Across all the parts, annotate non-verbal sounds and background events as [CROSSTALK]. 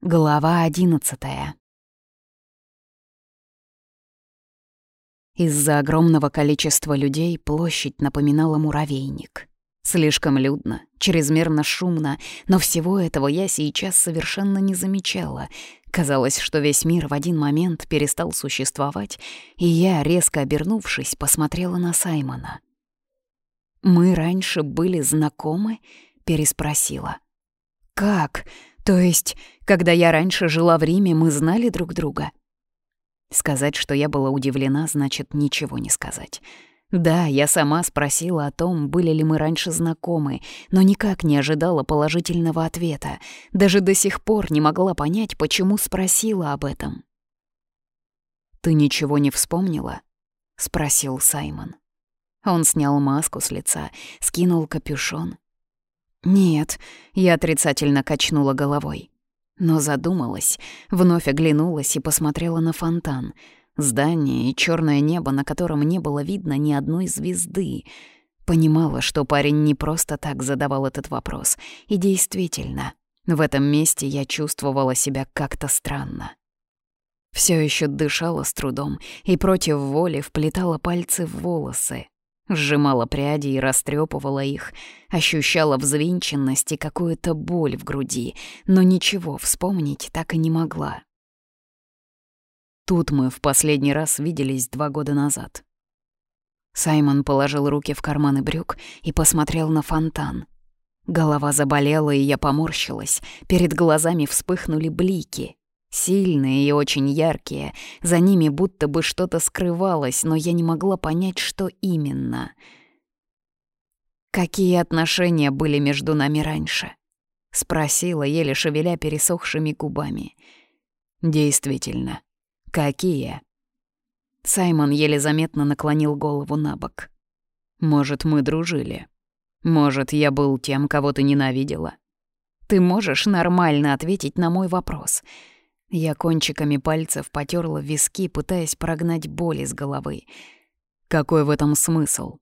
Глава одиннадцатая. Из-за огромного количества людей площадь напоминала муравейник. Слишком людно, чрезмерно шумно, но всего этого я сейчас совершенно не замечала. Казалось, что весь мир в один момент перестал существовать, и я, резко обернувшись, посмотрела на Саймона. «Мы раньше были знакомы?» — переспросила. «Как? То есть, когда я раньше жила в Риме, мы знали друг друга?» Сказать, что я была удивлена, значит ничего не сказать. Да, я сама спросила о том, были ли мы раньше знакомы, но никак не ожидала положительного ответа. Даже до сих пор не могла понять, почему спросила об этом. «Ты ничего не вспомнила?» — спросил Саймон. Он снял маску с лица, скинул капюшон. «Нет», — я отрицательно качнула головой. Но задумалась, вновь оглянулась и посмотрела на фонтан. Здание и черное небо, на котором не было видно ни одной звезды. Понимала, что парень не просто так задавал этот вопрос. И действительно, в этом месте я чувствовала себя как-то странно. Все еще дышала с трудом и против воли вплетала пальцы в волосы, Сжимала пряди и растрепывала их, ощущала взвинченность и какую-то боль в груди, но ничего вспомнить так и не могла. Тут мы в последний раз виделись два года назад. Саймон положил руки в карманы брюк и посмотрел на фонтан. Голова заболела, и я поморщилась. Перед глазами вспыхнули блики. Сильные и очень яркие, за ними будто бы что-то скрывалось, но я не могла понять, что именно. «Какие отношения были между нами раньше?» — спросила, еле шевеля пересохшими губами. «Действительно, какие?» Саймон еле заметно наклонил голову на бок. «Может, мы дружили? Может, я был тем, кого ты ненавидела? Ты можешь нормально ответить на мой вопрос?» Я кончиками пальцев потерла виски, пытаясь прогнать боль из головы. Какой в этом смысл?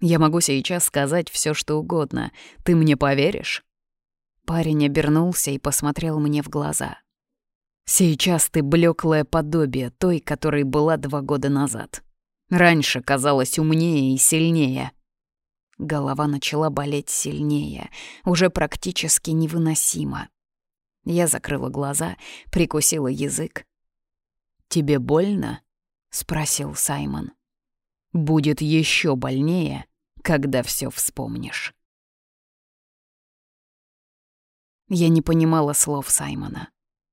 Я могу сейчас сказать все, что угодно. Ты мне поверишь? Парень обернулся и посмотрел мне в глаза. Сейчас ты блеклое подобие той, которой была два года назад. Раньше казалась умнее и сильнее. Голова начала болеть сильнее, уже практически невыносимо. Я закрыла глаза, прикусила язык. «Тебе больно?» — спросил Саймон. «Будет еще больнее, когда все вспомнишь». Я не понимала слов Саймона.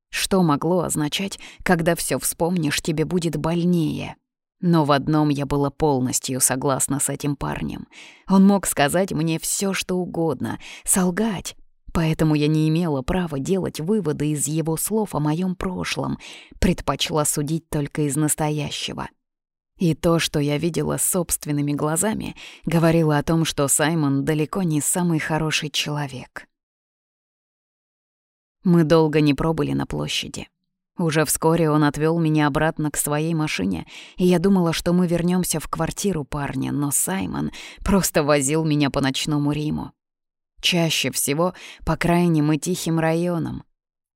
Что могло означать, когда все вспомнишь, тебе будет больнее? Но в одном я была полностью согласна с этим парнем. Он мог сказать мне все, что угодно, солгать, Поэтому я не имела права делать выводы из его слов о моем прошлом, предпочла судить только из настоящего. И то, что я видела собственными глазами, говорило о том, что Саймон далеко не самый хороший человек. Мы долго не пробыли на площади. Уже вскоре он отвел меня обратно к своей машине, и я думала, что мы вернемся в квартиру парня, но Саймон просто возил меня по ночному Риму. Чаще всего по крайним и тихим районам.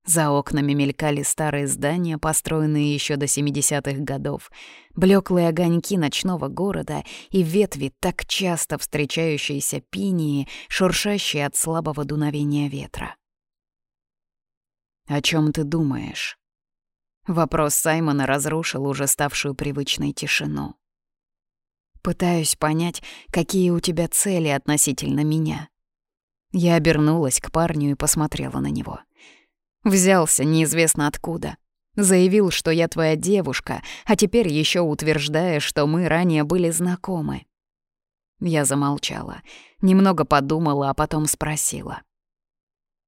За окнами мелькали старые здания, построенные еще до 70-х годов, блеклые огоньки ночного города и ветви, так часто встречающиеся пинии, шуршащие от слабого дуновения ветра. «О чем ты думаешь?» Вопрос Саймона разрушил уже ставшую привычной тишину. «Пытаюсь понять, какие у тебя цели относительно меня», я обернулась к парню и посмотрела на него. Взялся неизвестно откуда. Заявил, что я твоя девушка, а теперь еще утверждая, что мы ранее были знакомы. Я замолчала, немного подумала, а потом спросила.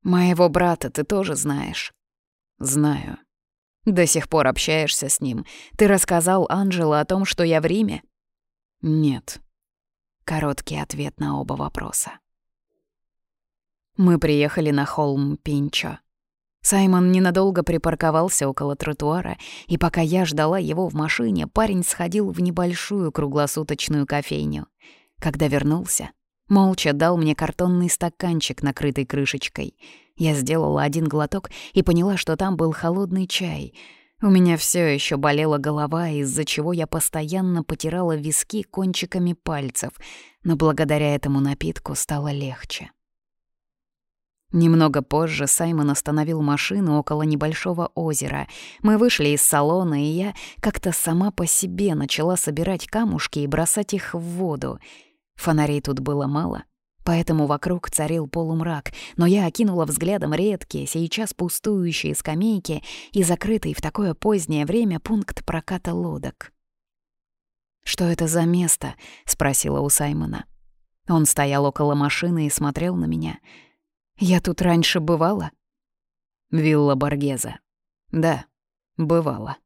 «Моего брата ты тоже знаешь?» «Знаю. До сих пор общаешься с ним. Ты рассказал Анжело о том, что я в Риме?» «Нет». Короткий ответ на оба вопроса. Мы приехали на холм Пинчо. Саймон ненадолго припарковался около тротуара, и пока я ждала его в машине, парень сходил в небольшую круглосуточную кофейню. Когда вернулся, молча дал мне картонный стаканчик, накрытый крышечкой. Я сделала один глоток и поняла, что там был холодный чай. У меня все еще болела голова, из-за чего я постоянно потирала виски кончиками пальцев, но благодаря этому напитку стало легче. Немного позже Саймон остановил машину около небольшого озера. Мы вышли из салона, и я как-то сама по себе начала собирать камушки и бросать их в воду. Фонарей тут было мало, поэтому вокруг царил полумрак, но я окинула взглядом редкие, сейчас пустующие скамейки и закрытый в такое позднее время пункт проката лодок. «Что это за место?» — спросила у Саймона. Он стоял около машины и смотрел на меня — я тут раньше бывала? Вилла Баргеза. Да, бывала.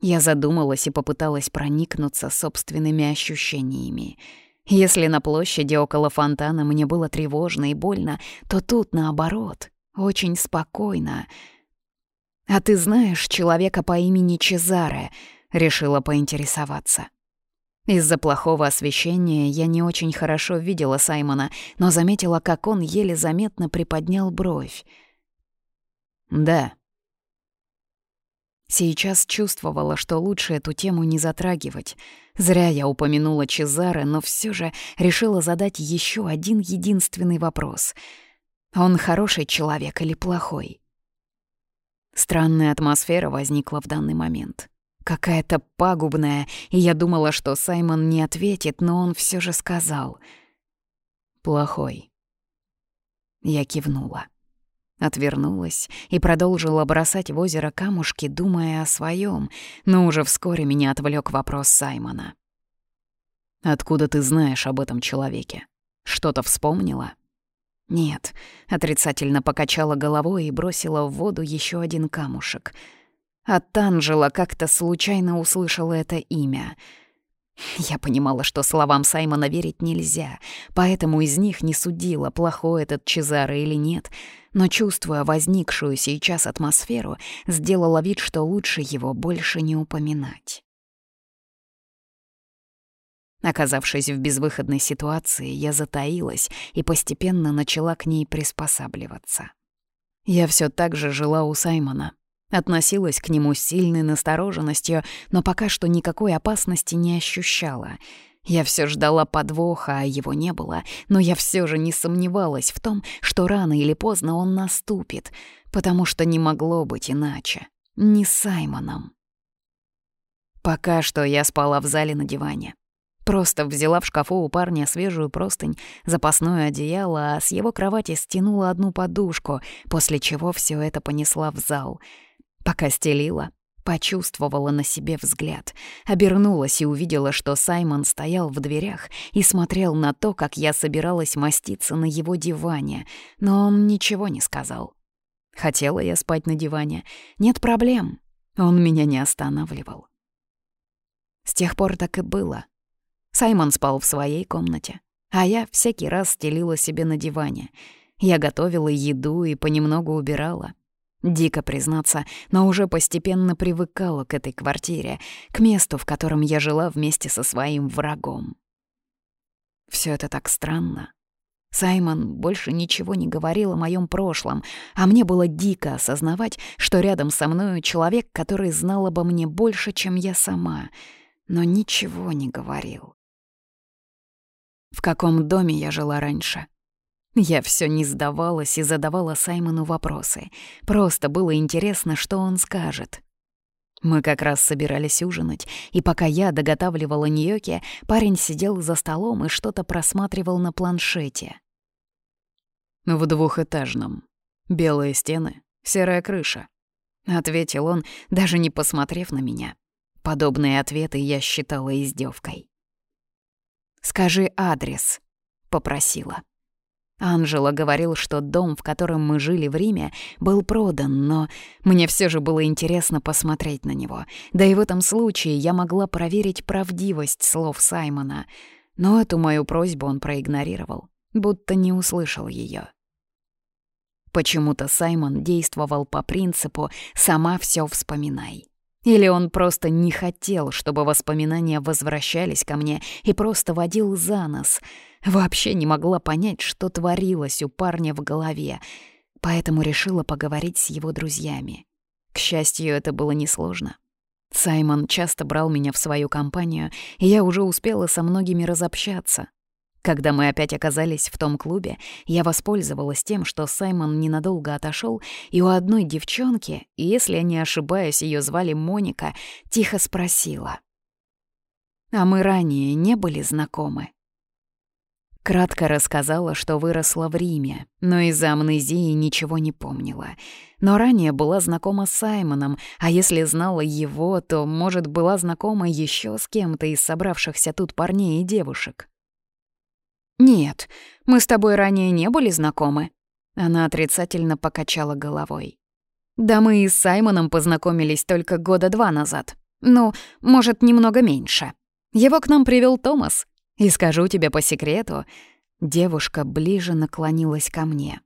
Я задумалась и попыталась проникнуться собственными ощущениями. Если на площади около фонтана мне было тревожно и больно, то тут, наоборот, очень спокойно. «А ты знаешь человека по имени Чезаре?» — решила поинтересоваться. Из-за плохого освещения я не очень хорошо видела Саймона, но заметила, как он еле заметно приподнял бровь. «Да». Сейчас чувствовала, что лучше эту тему не затрагивать. Зря я упомянула Чезаре, но все же решила задать еще один единственный вопрос. Он хороший человек или плохой? Странная атмосфера возникла в данный момент какая-то пагубная, и я думала, что Саймон не ответит, но он все же сказал. «Плохой». Я кивнула. Отвернулась и продолжила бросать в озеро камушки, думая о своем, но уже вскоре меня отвлек вопрос Саймона. «Откуда ты знаешь об этом человеке? Что-то вспомнила?» «Нет», — отрицательно покачала головой и бросила в воду еще один камушек — от Анжела как-то случайно услышала это имя. Я понимала, что словам Саймона верить нельзя, поэтому из них не судила, плохой этот Чезаро или нет, но, чувствуя возникшую сейчас атмосферу, сделала вид, что лучше его больше не упоминать. Оказавшись в безвыходной ситуации, я затаилась и постепенно начала к ней приспосабливаться. Я все так же жила у Саймона, Относилась к нему с сильной настороженностью, но пока что никакой опасности не ощущала. Я все ждала подвоха, а его не было, но я все же не сомневалась в том, что рано или поздно он наступит, потому что не могло быть иначе. Не с Саймоном. Пока что я спала в зале на диване. Просто взяла в шкафу у парня свежую простынь, запасное одеяло, а с его кровати стянула одну подушку, после чего все это понесла в зал — Пока стелила, почувствовала на себе взгляд, обернулась и увидела, что Саймон стоял в дверях и смотрел на то, как я собиралась маститься на его диване, но он ничего не сказал. Хотела я спать на диване. Нет проблем. Он меня не останавливал. С тех пор так и было. Саймон спал в своей комнате, а я всякий раз стелила себе на диване. Я готовила еду и понемногу убирала. Дико признаться, но уже постепенно привыкала к этой квартире, к месту, в котором я жила вместе со своим врагом. Все это так странно. Саймон больше ничего не говорил о моем прошлом, а мне было дико осознавать, что рядом со мною человек, который знал обо мне больше, чем я сама, но ничего не говорил. В каком доме я жила раньше? Я все не сдавалась и задавала Саймону вопросы. Просто было интересно, что он скажет. Мы как раз собирались ужинать, и пока я доготавливала ньоки, парень сидел за столом и что-то просматривал на планшете. «В двухэтажном. Белые стены, серая крыша», — ответил он, даже не посмотрев на меня. Подобные ответы я считала издевкой. «Скажи адрес», — попросила. Анжела говорил, что дом, в котором мы жили в Риме, был продан, но мне все же было интересно посмотреть на него. Да и в этом случае я могла проверить правдивость слов Саймона. Но эту мою просьбу он проигнорировал, будто не услышал ее. Почему-то Саймон действовал по принципу «сама все вспоминай». Или он просто не хотел, чтобы воспоминания возвращались ко мне и просто водил за нос — Вообще не могла понять, что творилось у парня в голове, поэтому решила поговорить с его друзьями. К счастью, это было несложно. Саймон часто брал меня в свою компанию, и я уже успела со многими разобщаться. Когда мы опять оказались в том клубе, я воспользовалась тем, что Саймон ненадолго отошел, и у одной девчонки, если я не ошибаюсь, ее звали Моника, тихо спросила. «А мы ранее не были знакомы?» Кратко рассказала, что выросла в Риме, но из-за амнезии ничего не помнила. Но ранее была знакома с Саймоном, а если знала его, то, может, была знакома еще с кем-то из собравшихся тут парней и девушек. «Нет, мы с тобой ранее не были знакомы». Она отрицательно покачала головой. «Да мы и с Саймоном познакомились только года два назад. Ну, может, немного меньше. Его к нам привел Томас, и скажу тебе по секрету, девушка ближе наклонилась ко мне.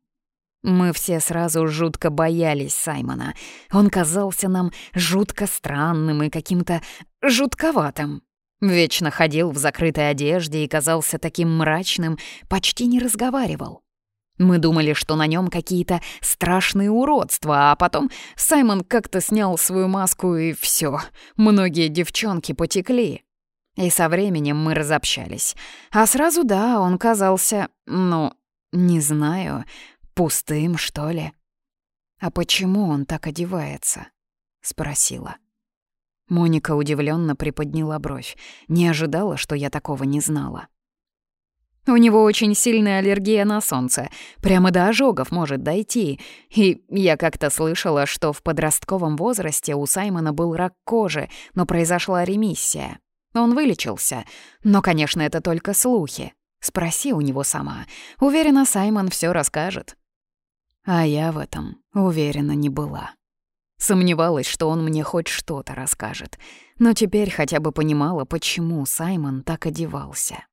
Мы все сразу жутко боялись Саймона. Он казался нам жутко странным и каким-то жутковатым. Вечно ходил в закрытой одежде и казался таким мрачным, почти не разговаривал. Мы думали, что на нем какие-то страшные уродства, а потом Саймон как-то снял свою маску и все. Многие девчонки потекли. И со временем мы разобщались. А сразу, да, он казался, ну, не знаю, пустым, что ли. «А почему он так одевается?» — спросила. Моника удивленно приподняла бровь. Не ожидала, что я такого не знала. У него очень сильная аллергия на солнце, прямо до ожогов может дойти. И я как-то слышала, что в подростковом возрасте у Саймона был рак кожи, но произошла ремиссия. Он вылечился. Но, конечно, это только слухи. Спроси у него сама. Уверена, Саймон все расскажет. А я в этом уверена не была. Сомневалась, что он мне хоть что-то расскажет. Но теперь хотя бы понимала, почему Саймон так одевался.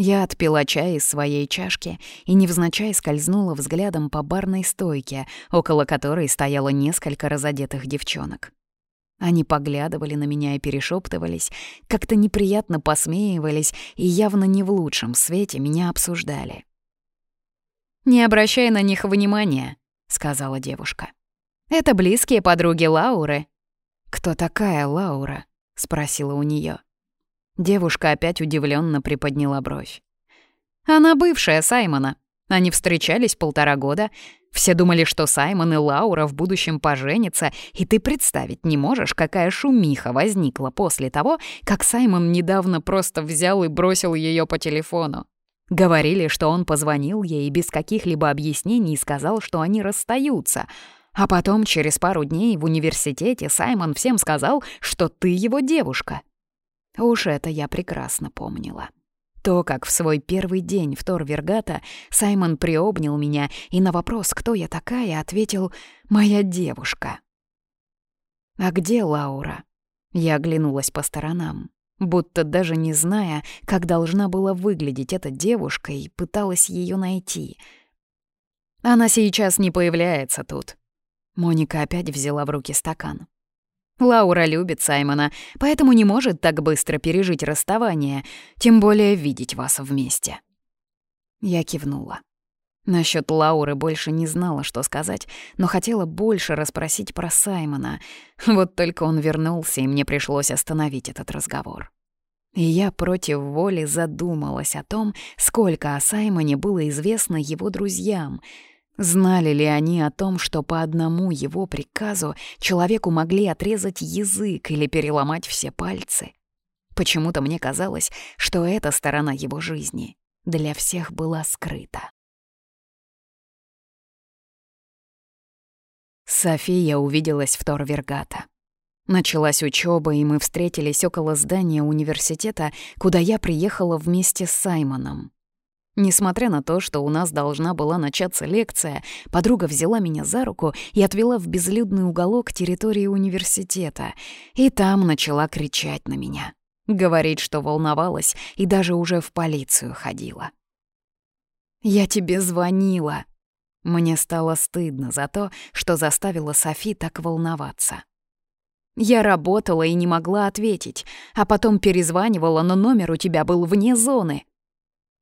Я отпила чай из своей чашки и невзначай скользнула взглядом по барной стойке, около которой стояло несколько разодетых девчонок. Они поглядывали на меня и перешептывались, как-то неприятно посмеивались и явно не в лучшем свете меня обсуждали. «Не обращай на них внимания», — сказала девушка. «Это близкие подруги Лауры». «Кто такая Лаура?» — спросила у нее. Девушка опять удивленно приподняла бровь. «Она бывшая Саймона. Они встречались полтора года, все думали, что Саймон и Лаура в будущем поженятся, и ты представить не можешь, какая шумиха возникла после того, как Саймон недавно просто взял и бросил ее по телефону. Говорили, что он позвонил ей без каких-либо объяснений и сказал, что они расстаются. А потом, через пару дней в университете, Саймон всем сказал, что ты его девушка. Уж это я прекрасно помнила. То, как в свой первый день в Торвергата Саймон приобнял меня и на вопрос, кто я такая, ответил «моя девушка». «А где Лаура?» Я оглянулась по сторонам, будто даже не зная, как должна была выглядеть эта девушка, и пыталась ее найти. «Она сейчас не появляется тут». Моника опять взяла в руки стакан. Лаура любит Саймона, поэтому не может так быстро пережить расставание, тем более видеть вас вместе. Я кивнула. Насчет Лауры больше не знала, что сказать, но хотела больше расспросить про Саймона. Вот только он вернулся, и мне пришлось остановить этот разговор. И я против воли задумалась о том, сколько о Саймоне было известно его друзьям — Знали ли они о том, что по одному его приказу человеку могли отрезать язык или переломать все пальцы? Почему-то мне казалось, что эта сторона его жизни для всех была скрыта. София увиделась в Торвергата. Началась учеба, и мы встретились около здания университета, куда я приехала вместе с Саймоном. Несмотря на то, что у нас должна была начаться лекция, подруга взяла меня за руку и отвела в безлюдный уголок территории университета, и там начала кричать на меня. Говорить, что волновалась и даже уже в полицию ходила. «Я тебе звонила!» Мне стало стыдно за то, что заставила Софи так волноваться. Я работала и не могла ответить, а потом перезванивала, но номер у тебя был вне зоны.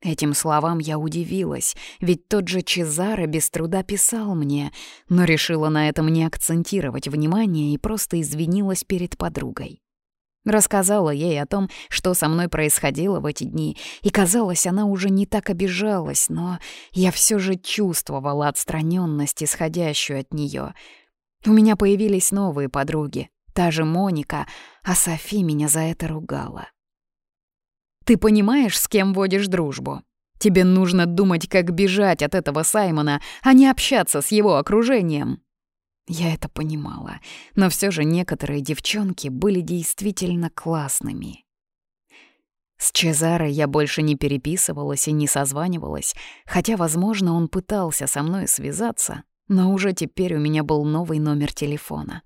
Этим словам я удивилась, ведь тот же Чезаро без труда писал мне, но решила на этом не акцентировать внимание и просто извинилась перед подругой. Рассказала ей о том, что со мной происходило в эти дни, и казалось, она уже не так обижалась, но я все же чувствовала отстраненность, исходящую от нее. У меня появились новые подруги, та же Моника, а Софи меня за это ругала. Ты понимаешь, с кем водишь дружбу? Тебе нужно думать, как бежать от этого Саймона, а не общаться с его окружением. Я это понимала, но все же некоторые девчонки были действительно классными. С Чезаро я больше не переписывалась и не созванивалась, хотя, возможно, он пытался со мной связаться, но уже теперь у меня был новый номер телефона.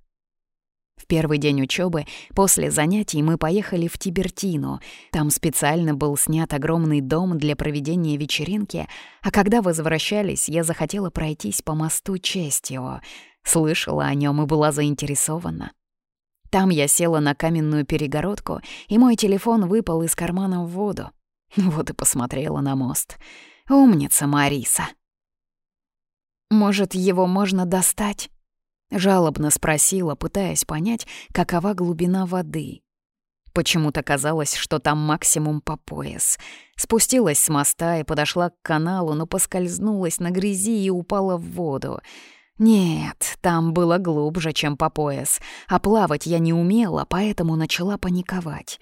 В первый день учебы после занятий мы поехали в Тибертину. Там специально был снят огромный дом для проведения вечеринки, а когда возвращались, я захотела пройтись по мосту Честио. Слышала о нем и была заинтересована. Там я села на каменную перегородку, и мой телефон выпал из кармана в воду. [LAUGHS] Вот и посмотрела на мост. Умница Мариса. «Может, его можно достать?» Жалобно спросила, пытаясь понять, какова глубина воды. Почему-то казалось, что там максимум по пояс. Спустилась с моста и подошла к каналу, но поскользнулась на грязи и упала в воду. Нет, там было глубже, чем по пояс, а плавать я не умела, поэтому начала паниковать.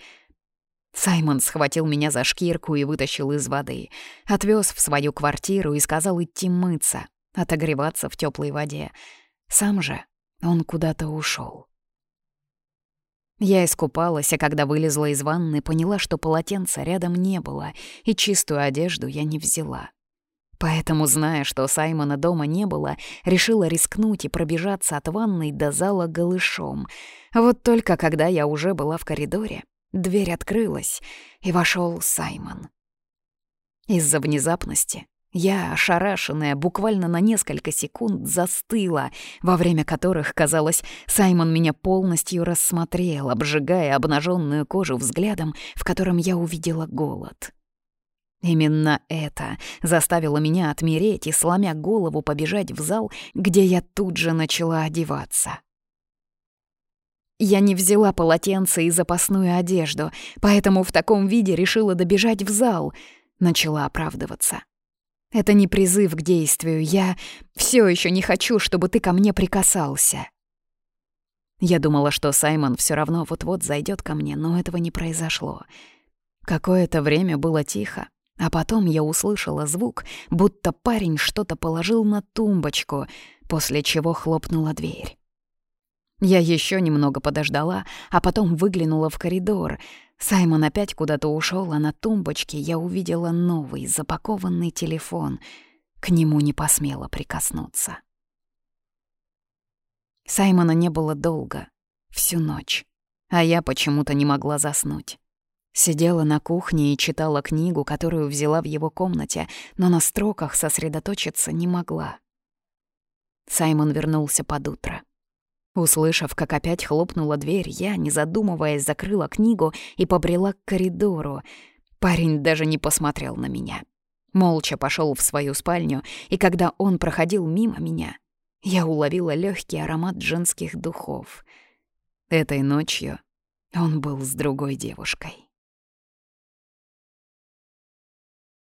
Саймон схватил меня за шкирку и вытащил из воды, отвез в свою квартиру и сказал идти мыться, отогреваться в теплой воде. Сам же он куда-то ушел. Я искупалась, а когда вылезла из ванны, поняла, что полотенца рядом не было, и чистую одежду я не взяла. Поэтому, зная, что Саймона дома не было, решила рискнуть и пробежаться от ванной до зала голышом. Вот только когда я уже была в коридоре, дверь открылась, и вошел Саймон. Из-за внезапности я, ошарашенная, буквально на несколько секунд застыла, во время которых, казалось, Саймон меня полностью рассмотрел, обжигая обнаженную кожу взглядом, в котором я увидела голод. Именно это заставило меня отмереть и, сломя голову, побежать в зал, где я тут же начала одеваться. Я не взяла полотенце и запасную одежду, поэтому в таком виде решила добежать в зал. Начала оправдываться. Это не призыв к действию. Я все еще не хочу, чтобы ты ко мне прикасался. Я думала, что Саймон все равно вот-вот зайдет ко мне, но этого не произошло. Какое-то время было тихо, а потом я услышала звук, будто парень что-то положил на тумбочку, после чего хлопнула дверь. Я еще немного подождала, а потом выглянула в коридор — Саймон опять куда-то ушел, а на тумбочке я увидела новый запакованный телефон. К нему не посмела прикоснуться. Саймона не было долго, всю ночь, а я почему-то не могла заснуть. Сидела на кухне и читала книгу, которую взяла в его комнате, но на строках сосредоточиться не могла. Саймон вернулся под утро. Услышав, как опять хлопнула дверь, я, не задумываясь, закрыла книгу и побрела к коридору. Парень даже не посмотрел на меня. Молча пошел в свою спальню, и когда он проходил мимо меня, я уловила легкий аромат женских духов. Этой ночью он был с другой девушкой.